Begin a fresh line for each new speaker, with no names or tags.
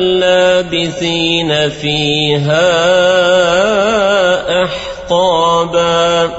لابثين فيها أحقابا